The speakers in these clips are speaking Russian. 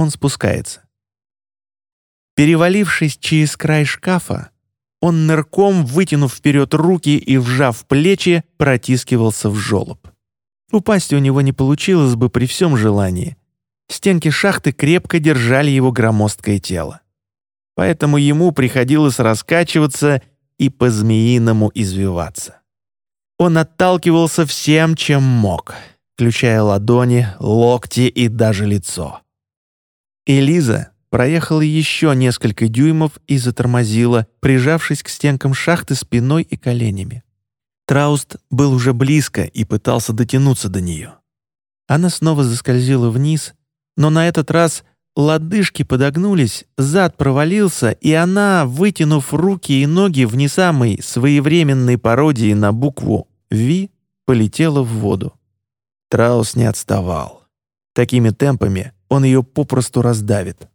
он спускается. Перевалившись через край шкафа, он нырком, вытянув вперед руки и вжав плечи, протискивался в жолоб. Упасть у него не получилось бы при всем желании. Стенки шахты крепко держали его громоздкое тело. Поэтому ему приходилось раскачиваться и по-змеиному извиваться. Он отталкивался всем, чем мог, включая ладони, локти и даже лицо. Элиза проехала еще несколько дюймов и затормозила, прижавшись к стенкам шахты спиной и коленями. Трауст был уже близко и пытался дотянуться до нее. Она снова заскользила вниз, но на этот раз лодыжки подогнулись, зад провалился, и она, вытянув руки и ноги в не самой своевременной пародии на букву «Ви», полетела в воду. Траус не отставал. Такими темпами он ее попросту раздавит.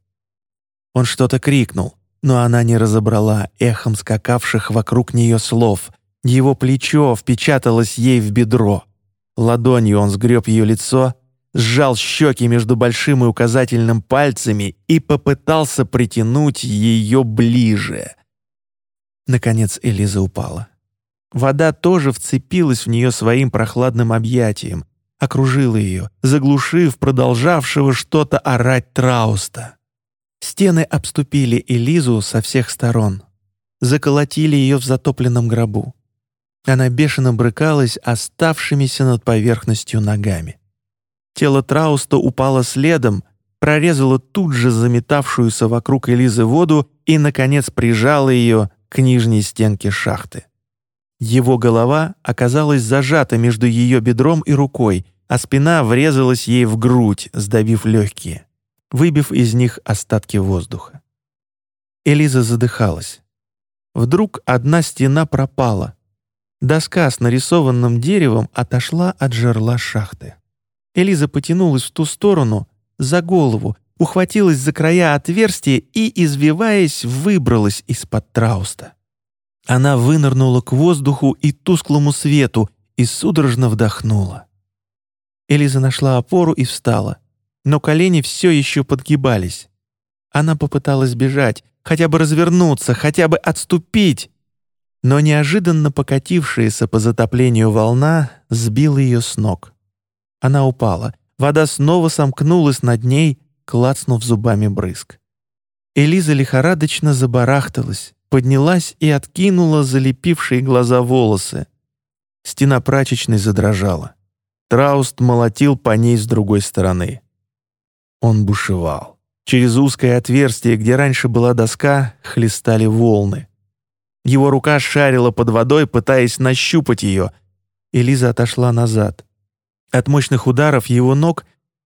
Он что-то крикнул, но она не разобрала эхом скакавших вокруг нее слов. Его плечо впечаталось ей в бедро. Ладонью он сгреб ее лицо, сжал щеки между большим и указательным пальцами и попытался притянуть ее ближе. Наконец Элиза упала. Вода тоже вцепилась в нее своим прохладным объятием, окружила ее, заглушив продолжавшего что-то орать Трауста. Стены обступили Элизу со всех сторон. Заколотили ее в затопленном гробу. Она бешено брыкалась оставшимися над поверхностью ногами. Тело Трауста упало следом, прорезало тут же заметавшуюся вокруг Элизы воду и, наконец, прижало ее к нижней стенке шахты. Его голова оказалась зажата между ее бедром и рукой, а спина врезалась ей в грудь, сдавив легкие выбив из них остатки воздуха. Элиза задыхалась. Вдруг одна стена пропала. Доска с нарисованным деревом отошла от жерла шахты. Элиза потянулась в ту сторону, за голову, ухватилась за края отверстия и, извиваясь, выбралась из-под трауста. Она вынырнула к воздуху и тусклому свету и судорожно вдохнула. Элиза нашла опору и встала но колени все еще подгибались. Она попыталась бежать, хотя бы развернуться, хотя бы отступить. Но неожиданно покатившаяся по затоплению волна сбила ее с ног. Она упала. Вода снова сомкнулась над ней, клацнув зубами брызг. Элиза лихорадочно забарахталась, поднялась и откинула залепившие глаза волосы. Стена прачечной задрожала. Трауст молотил по ней с другой стороны. Он бушевал. Через узкое отверстие, где раньше была доска, хлестали волны. Его рука шарила под водой, пытаясь нащупать ее. Элиза отошла назад. От мощных ударов его ног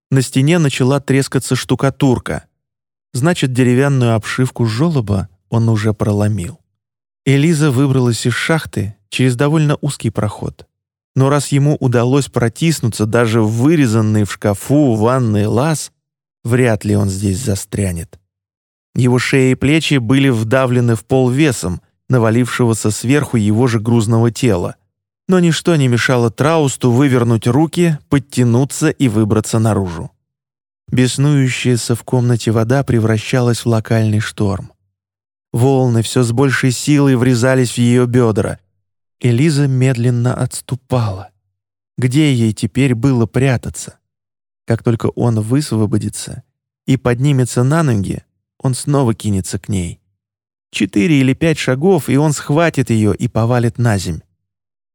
на стене начала трескаться штукатурка. Значит, деревянную обшивку жёлоба он уже проломил. Элиза выбралась из шахты через довольно узкий проход. Но раз ему удалось протиснуться даже в вырезанный в шкафу ванный лаз, Вряд ли он здесь застрянет. Его шея и плечи были вдавлены в пол весом, навалившегося сверху его же грузного тела. Но ничто не мешало Траусту вывернуть руки, подтянуться и выбраться наружу. Беснующаяся в комнате вода превращалась в локальный шторм. Волны все с большей силой врезались в ее бедра. Элиза медленно отступала. Где ей теперь было прятаться? Как только он высвободится и поднимется на ноги, он снова кинется к ней. Четыре или пять шагов, и он схватит ее и повалит на земь.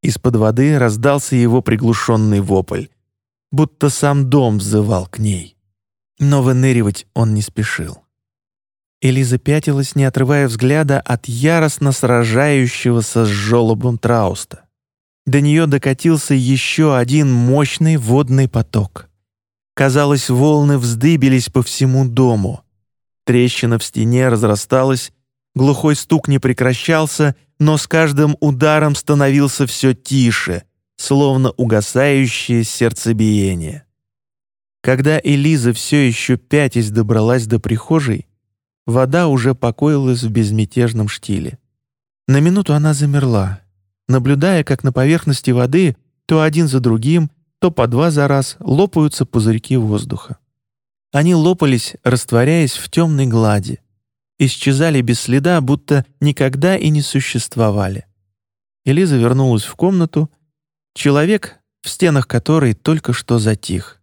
Из-под воды раздался его приглушенный вопль, будто сам дом взывал к ней. Но выныривать он не спешил. Элиза пятилась, не отрывая взгляда от яростно сражающегося с жолобом Трауста. До нее докатился еще один мощный водный поток. Казалось, волны вздыбились по всему дому. Трещина в стене разрасталась, глухой стук не прекращался, но с каждым ударом становился все тише, словно угасающее сердцебиение. Когда Элиза все еще пятясь добралась до прихожей, Вода уже покоилась в безмятежном штиле. На минуту она замерла, наблюдая, как на поверхности воды то один за другим, то по два за раз лопаются пузырьки воздуха. Они лопались, растворяясь в темной глади, исчезали без следа, будто никогда и не существовали. Элиза вернулась в комнату, человек, в стенах которой только что затих.